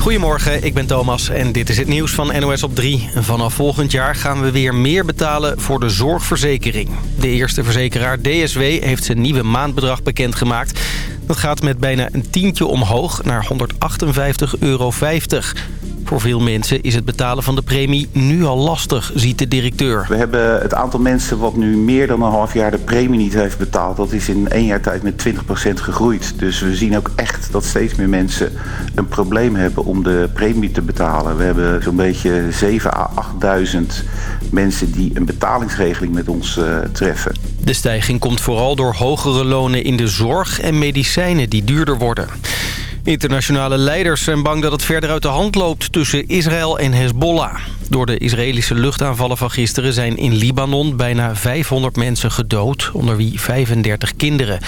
Goedemorgen, ik ben Thomas en dit is het nieuws van NOS op 3. Vanaf volgend jaar gaan we weer meer betalen voor de zorgverzekering. De eerste verzekeraar DSW heeft zijn nieuwe maandbedrag bekendgemaakt. Dat gaat met bijna een tientje omhoog naar 158,50 euro. Voor veel mensen is het betalen van de premie nu al lastig, ziet de directeur. We hebben het aantal mensen wat nu meer dan een half jaar de premie niet heeft betaald... dat is in één jaar tijd met 20% gegroeid. Dus we zien ook echt dat steeds meer mensen een probleem hebben om de premie te betalen. We hebben zo'n beetje 7.000 à 8.000 mensen die een betalingsregeling met ons uh, treffen. De stijging komt vooral door hogere lonen in de zorg en medicijnen die duurder worden. Internationale leiders zijn bang dat het verder uit de hand loopt tussen Israël en Hezbollah. Door de Israëlische luchtaanvallen van gisteren zijn in Libanon bijna 500 mensen gedood, onder wie 35 kinderen.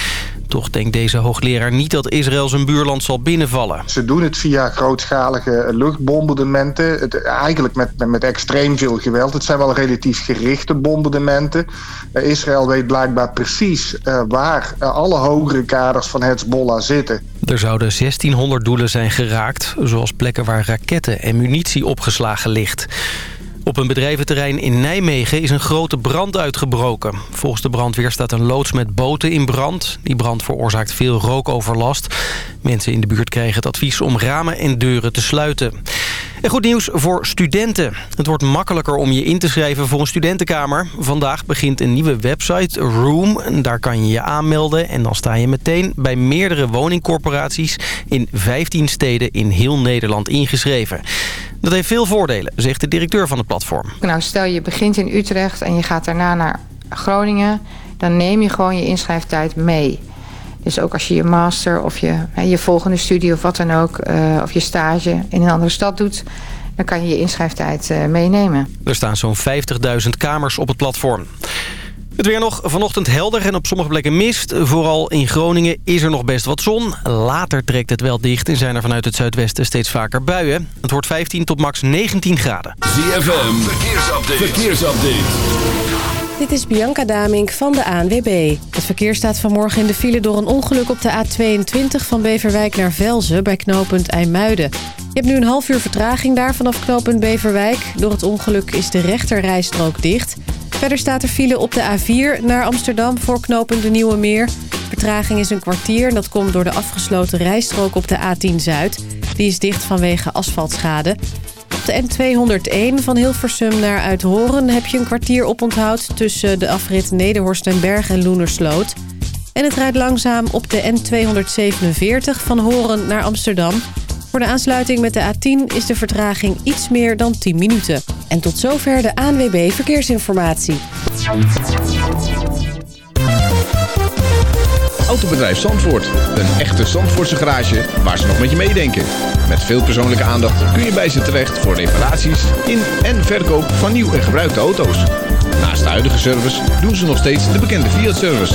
Toch denkt deze hoogleraar niet dat Israël zijn buurland zal binnenvallen. Ze doen het via grootschalige luchtbombardementen. Het, eigenlijk met, met extreem veel geweld. Het zijn wel relatief gerichte bombardementen. Uh, Israël weet blijkbaar precies uh, waar uh, alle hogere kaders van Hezbollah zitten. Er zouden 1600 doelen zijn geraakt, zoals plekken waar raketten en munitie opgeslagen ligt. Op een bedrijventerrein in Nijmegen is een grote brand uitgebroken. Volgens de brandweer staat een loods met boten in brand. Die brand veroorzaakt veel rookoverlast. Mensen in de buurt krijgen het advies om ramen en deuren te sluiten. En goed nieuws voor studenten. Het wordt makkelijker om je in te schrijven voor een studentenkamer. Vandaag begint een nieuwe website, Room. Daar kan je je aanmelden en dan sta je meteen bij meerdere woningcorporaties... in 15 steden in heel Nederland ingeschreven. Dat heeft veel voordelen, zegt de directeur van het platform. Nou, stel je begint in Utrecht en je gaat daarna naar Groningen... dan neem je gewoon je inschrijftijd mee... Dus ook als je je master of je, je volgende studie of wat dan ook... Uh, of je stage in een andere stad doet... dan kan je je inschrijftijd uh, meenemen. Er staan zo'n 50.000 kamers op het platform. Het weer nog vanochtend helder en op sommige plekken mist. Vooral in Groningen is er nog best wat zon. Later trekt het wel dicht en zijn er vanuit het zuidwesten steeds vaker buien. Het wordt 15 tot max 19 graden. ZFM, verkeersupdate. verkeersupdate. Dit is Bianca Damink van de ANWB. Het verkeer staat vanmorgen in de file door een ongeluk op de A22 van Beverwijk naar Velzen bij knooppunt IJmuiden. Je hebt nu een half uur vertraging daar vanaf knooppunt Beverwijk. Door het ongeluk is de rechterrijstrook dicht. Verder staat er file op de A4 naar Amsterdam voor knooppunt de Nieuwe Meer. Vertraging is een kwartier en dat komt door de afgesloten rijstrook op de A10 Zuid. Die is dicht vanwege asfaltschade. Op de N201 van Hilversum naar Uithoren heb je een kwartier oponthoud... tussen de afrit Nederhorst Berg en Loenersloot. En het rijdt langzaam op de N247 van Horen naar Amsterdam. Voor de aansluiting met de A10 is de vertraging iets meer dan 10 minuten. En tot zover de ANWB Verkeersinformatie. Autobedrijf Zandvoort. Een echte Zandvoortse garage waar ze nog met je meedenken. Met veel persoonlijke aandacht kun je bij ze terecht voor reparaties in en verkoop van nieuw en gebruikte auto's. Naast de huidige service doen ze nog steeds de bekende Fiat-service.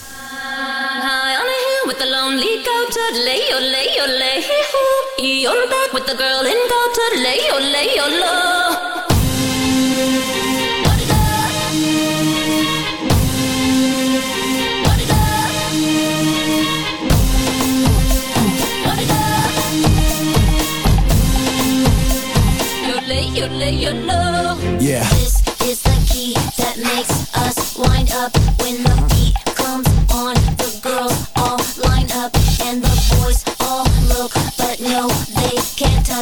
With the lonely goat, lay your lay your lay You're back with the girl in goat, lay your lay your low. Yeah. This is the key that makes us wind up when the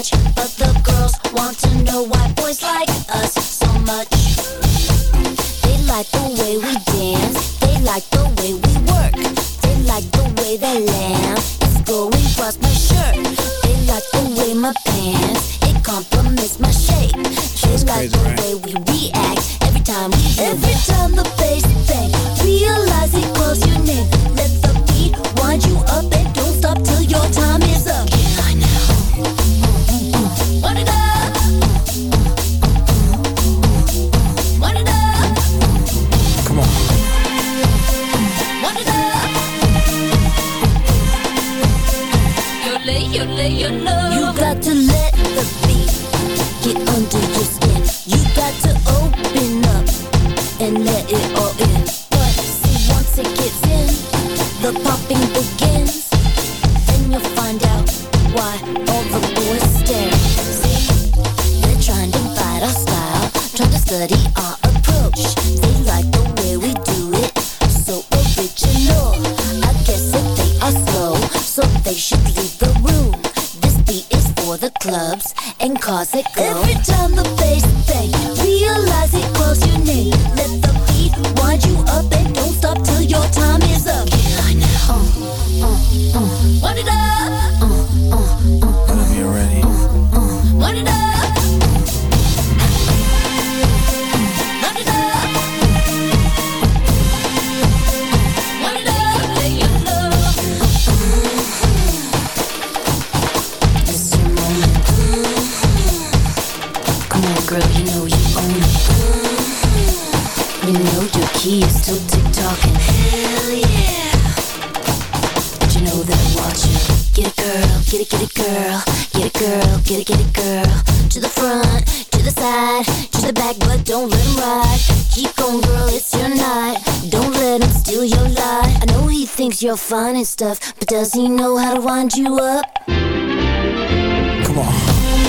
can't. But the girls want to know why boys like us so much. They like the way we dance. They like the way we work. They like the way they laugh. It's going across my shirt. They like the way my pants. This beat is for the clubs and cause it. Every time the bass bang, realize it calls your name. Let the beat wind you up and don't stop till your time is up. Yeah, I know. Uh, uh, uh. Wind it up. get it, get it, girl, get it, girl, get it, get it, girl. To the front, to the side, to the back, but don't let him ride. Keep going, girl, it's your night. Don't let him steal your light. I know he thinks you're fine and stuff, but does he know how to wind you up? Come on.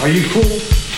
Are you cool?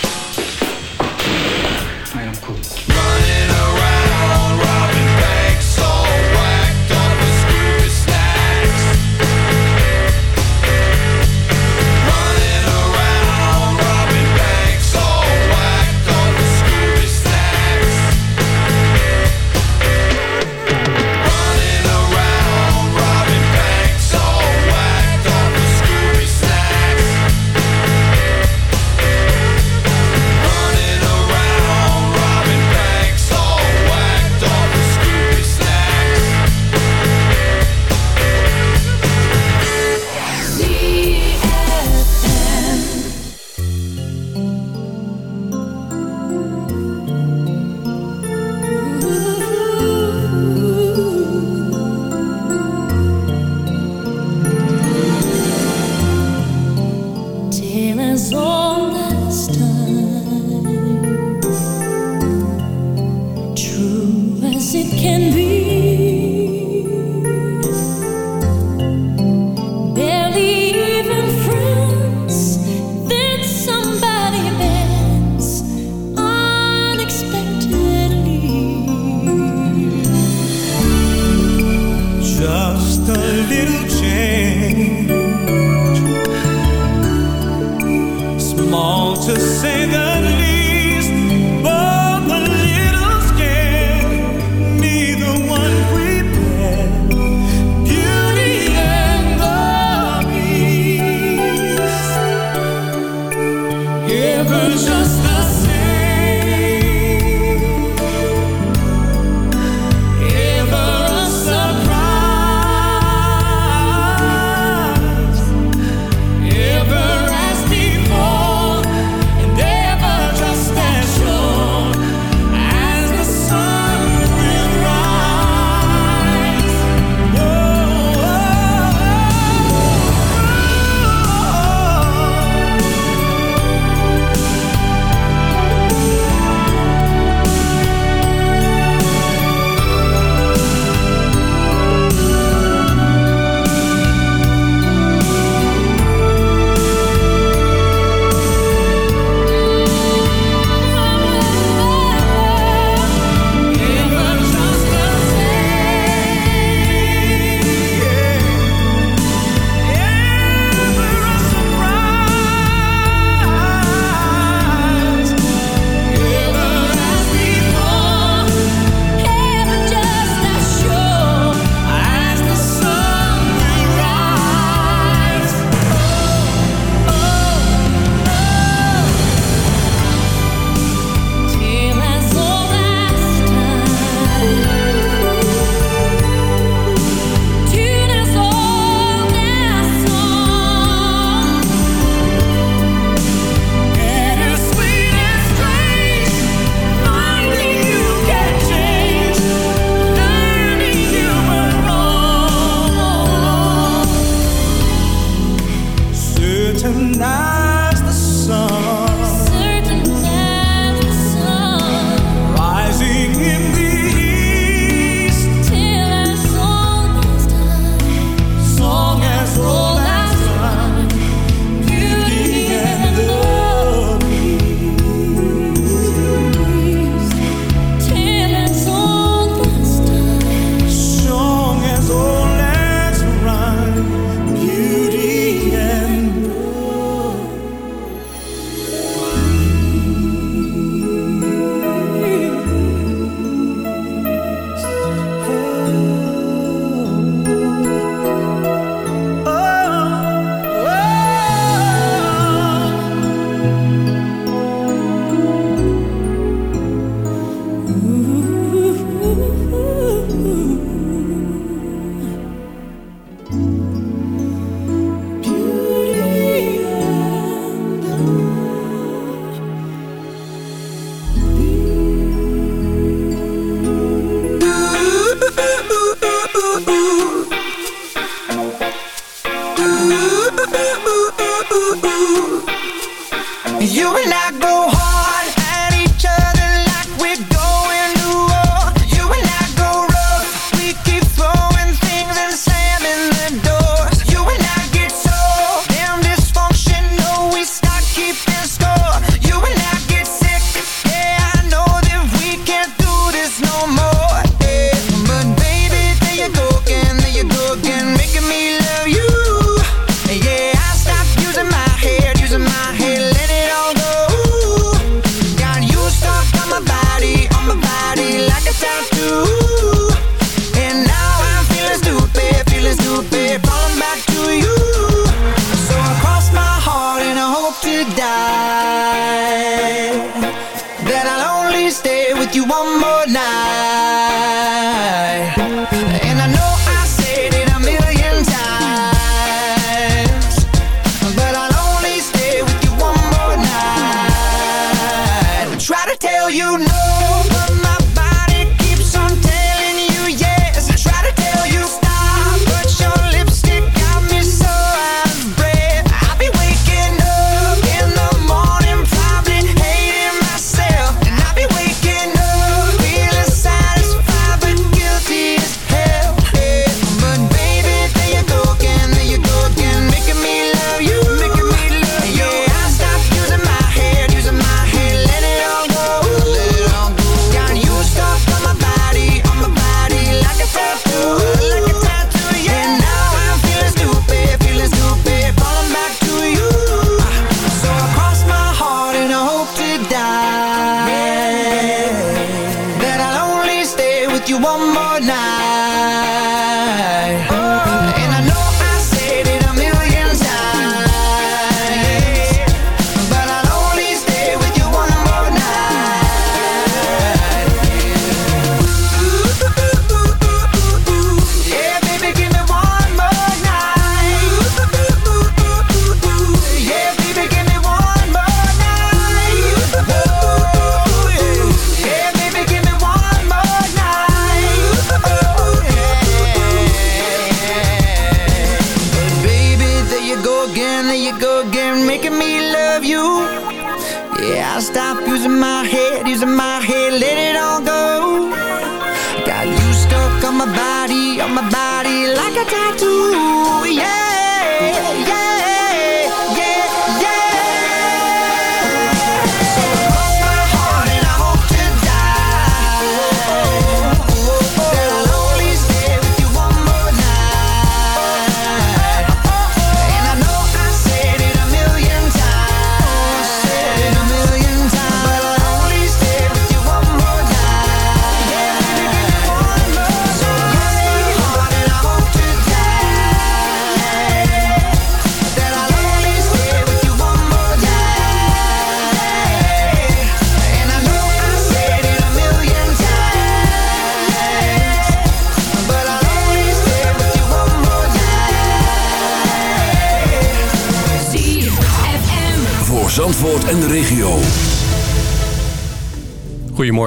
you know.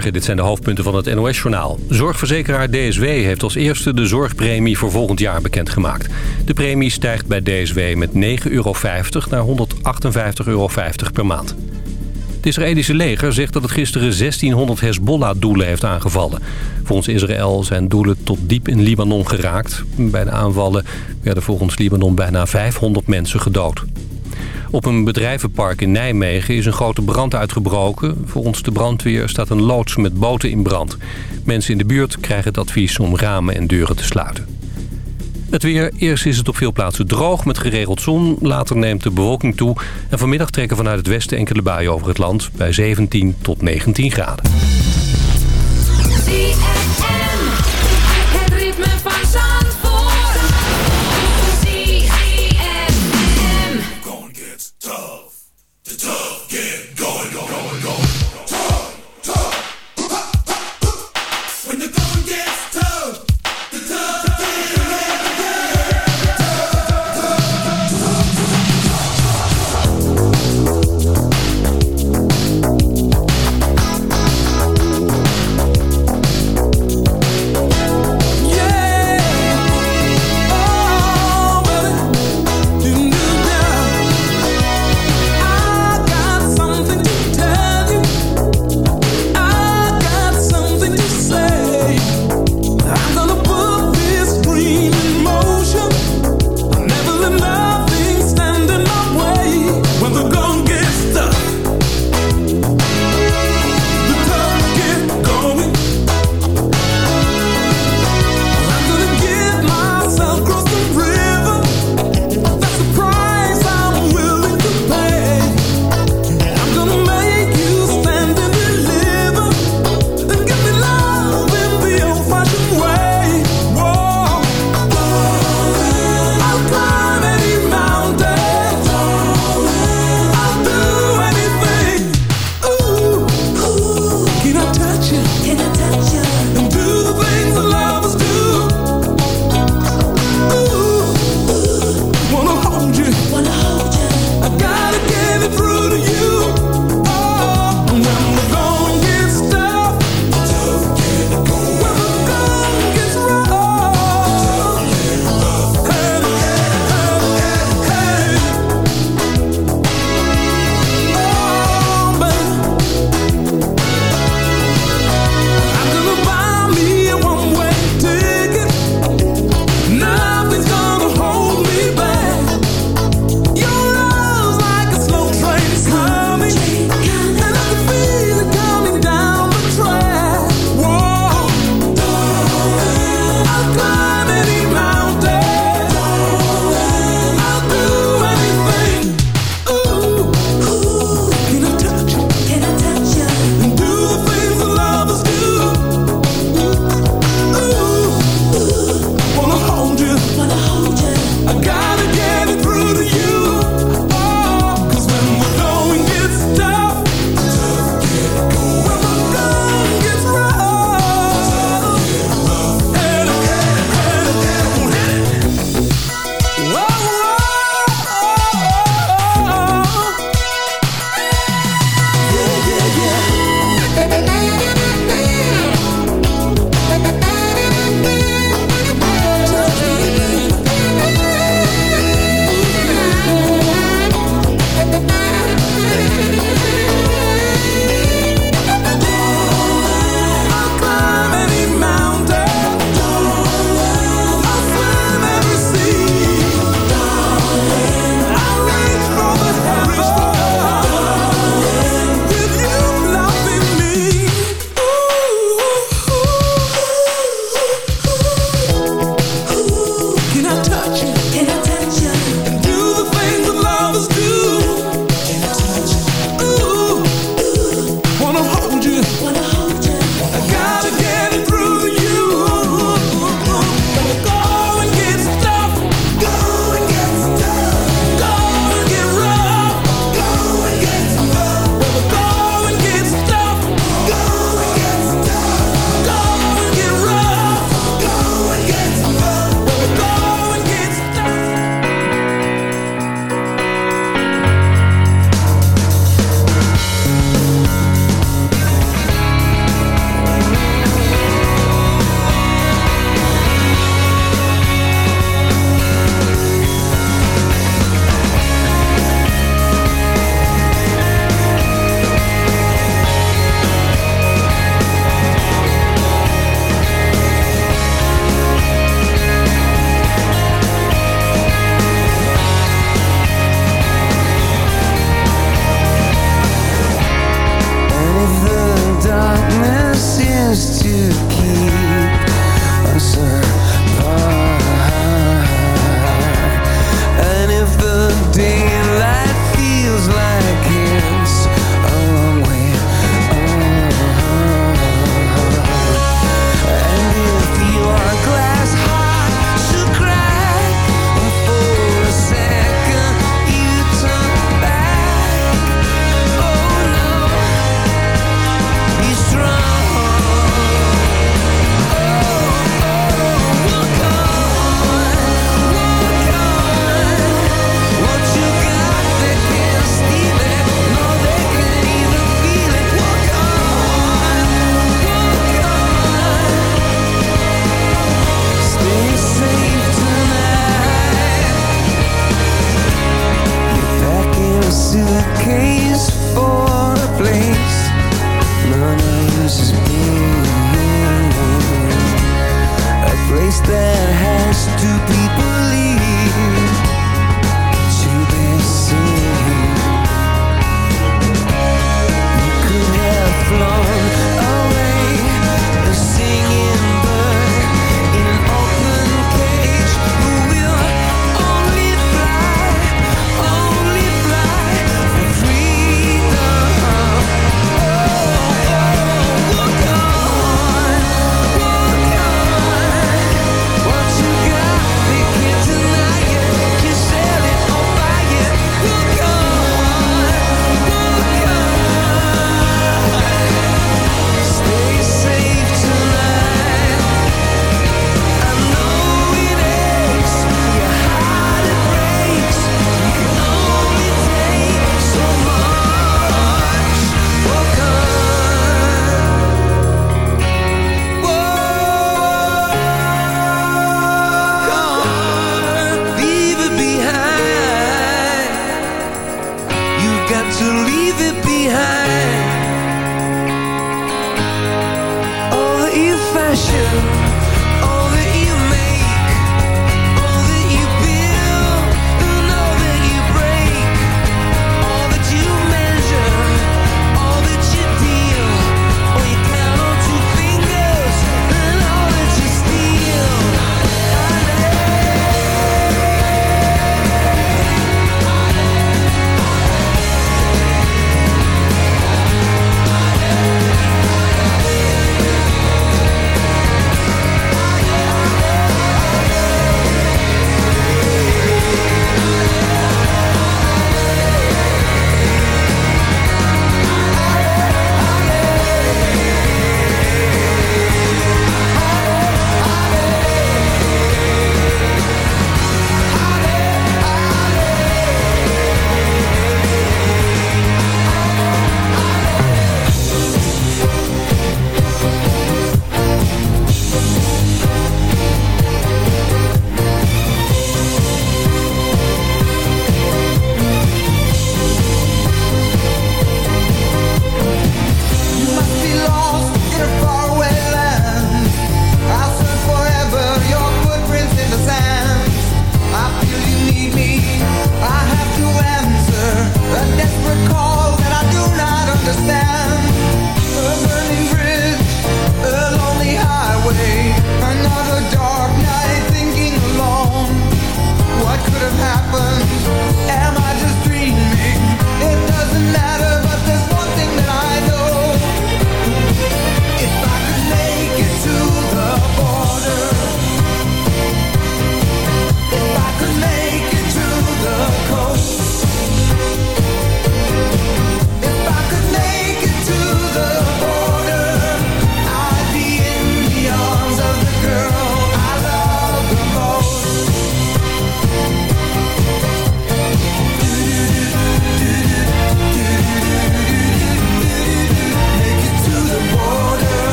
Dit zijn de hoofdpunten van het NOS-journaal. Zorgverzekeraar DSW heeft als eerste de zorgpremie voor volgend jaar bekendgemaakt. De premie stijgt bij DSW met 9,50 euro naar 158,50 euro per maand. Het Israëlische leger zegt dat het gisteren 1600 Hezbollah-doelen heeft aangevallen. Volgens Israël zijn doelen tot diep in Libanon geraakt. Bij de aanvallen werden volgens Libanon bijna 500 mensen gedood. Op een bedrijvenpark in Nijmegen is een grote brand uitgebroken. Volgens de brandweer staat een loods met boten in brand. Mensen in de buurt krijgen het advies om ramen en deuren te sluiten. Het weer. Eerst is het op veel plaatsen droog met geregeld zon. Later neemt de bewolking toe. En vanmiddag trekken vanuit het westen enkele buien over het land bij 17 tot 19 graden.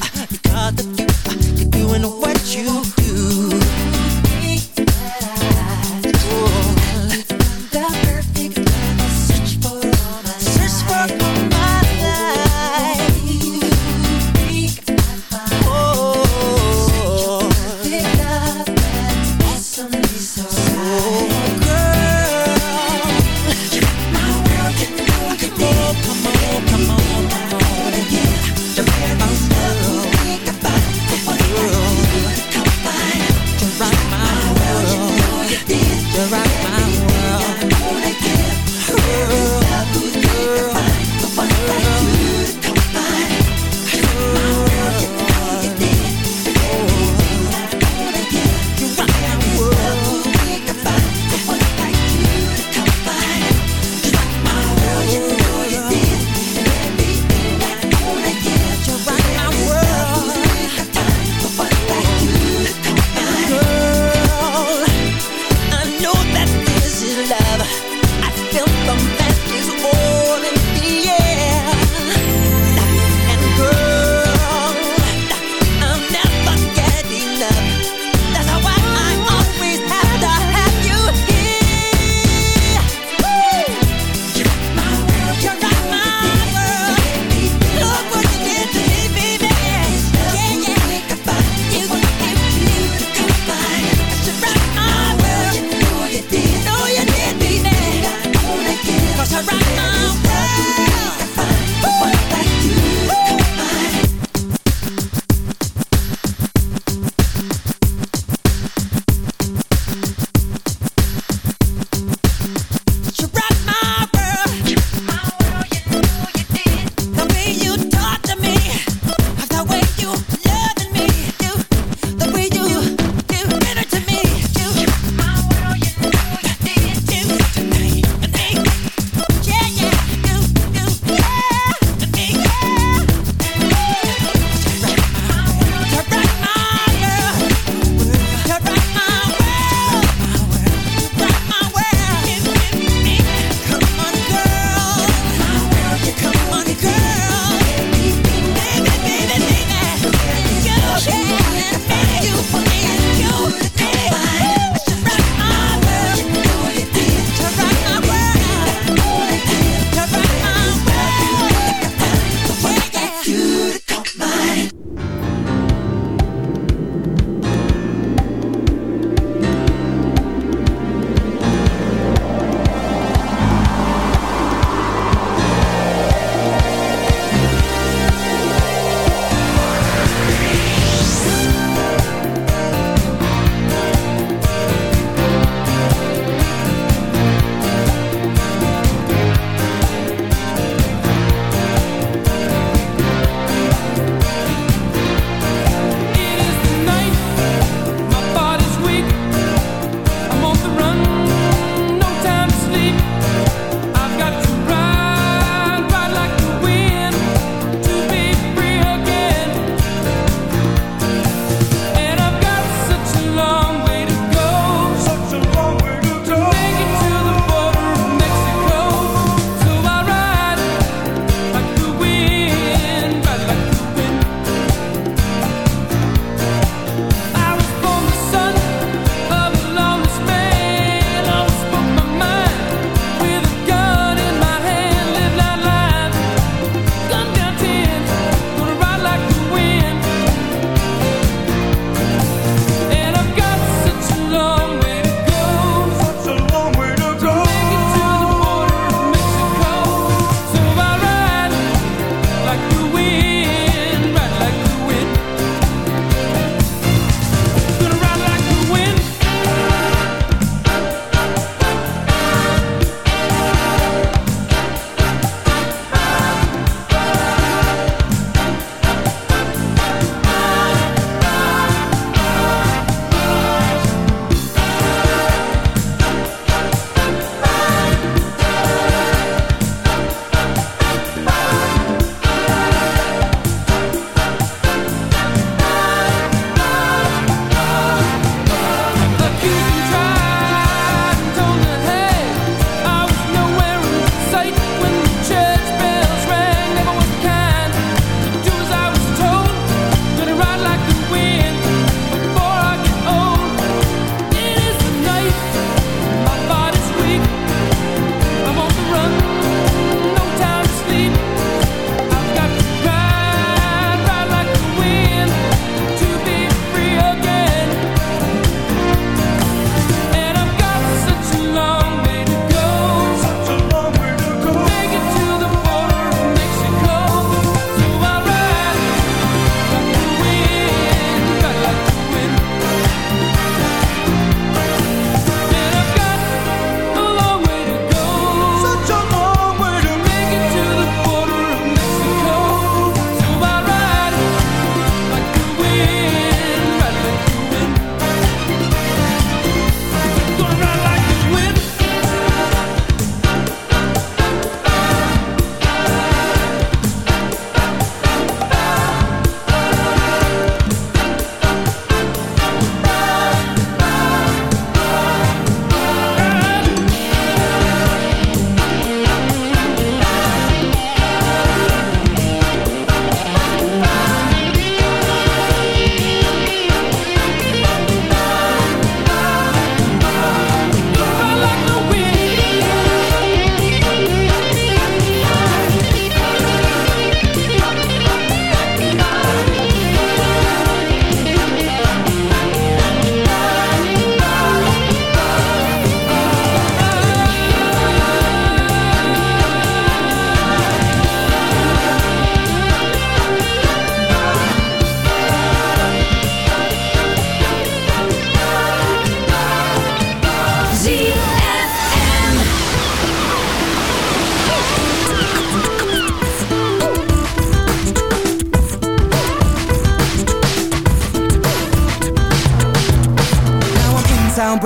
Love this truth because of you. You're doing what you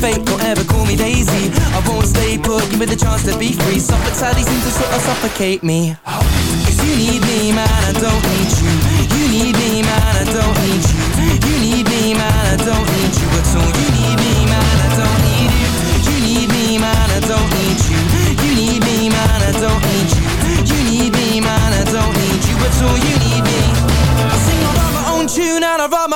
Fake, don't ever call me Daisy. I won't stay put, give me the chance to be free. Suffolk seems to sort of suffocate me. Cause you need me, man, I don't need you. You need me, man, I don't need you. You need me, man, I don't need you at all. You need me, man, I don't need you. You need me, man, I don't need you. You need me, man, I don't need you. You need me, man, I don't need you at all. You need me. I sing, my own tune and I write my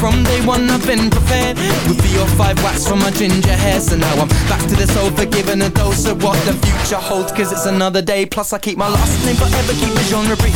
from day one I've been prepared. With three or five wax from my ginger hair So now I'm back to the sofa giving a dose of what the future holds Cause it's another day. Plus I keep my last name forever Keep the genre